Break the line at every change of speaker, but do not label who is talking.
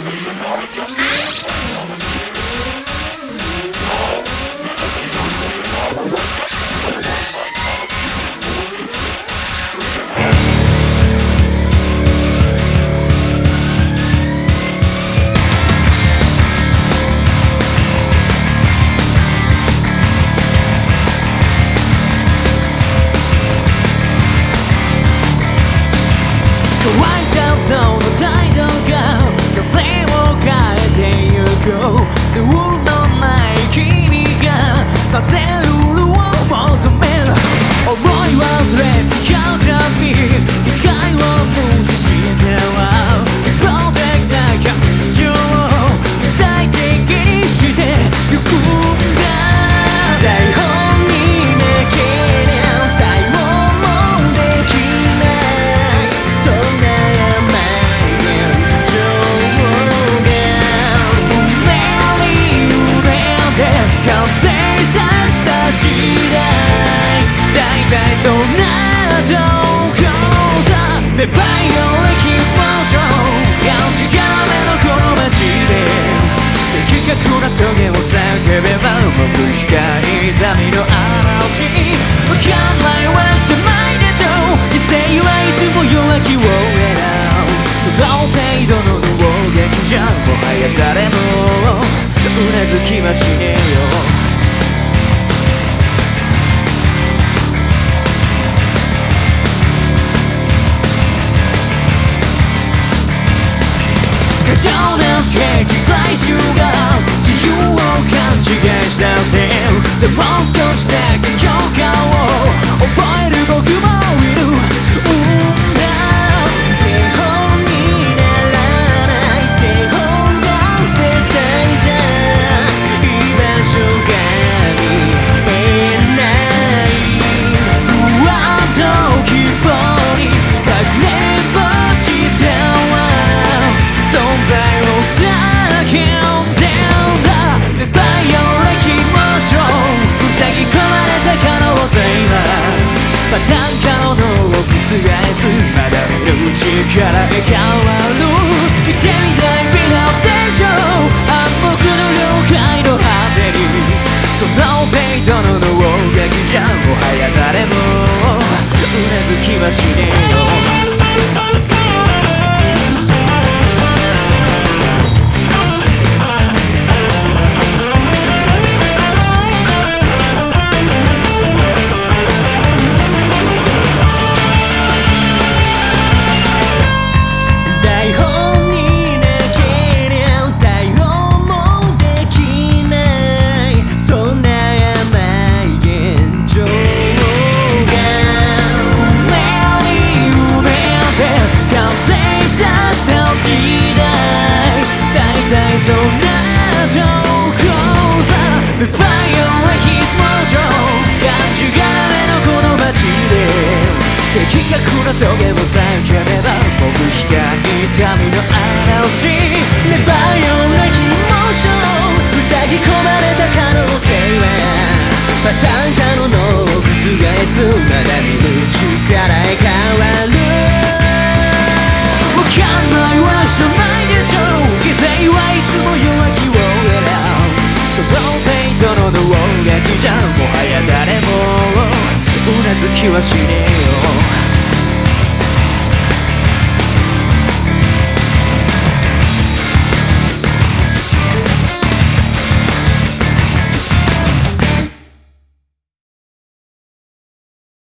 Altyazı M.K. でバイオレキモーション。がんじがらめのこの街で的確な棘を叫べば僕しか痛みの嵐わかんないわけじゃないでしょ異性はいつも弱気を選ぶその程度の能撃じゃもはや誰もうなずきはしねえよ最終が自由を勘違いしだしてでも少しから変わる。見てみたいフィナルでしょ暗黙の了解の果てにその程度の能撃じゃもはや誰もうなずきはしねえよ確な棘を避ければ僕しか痛みの嵐ネバヨな気モーション塞ぎ込まれた可能性はパターン化の脳を覆すまだ見ぬ力へ変わるわかんないわけじゃないでしょ犠牲はいつも弱気を選ぶその程度の能撃じゃもはや誰もうなずきはしねえよ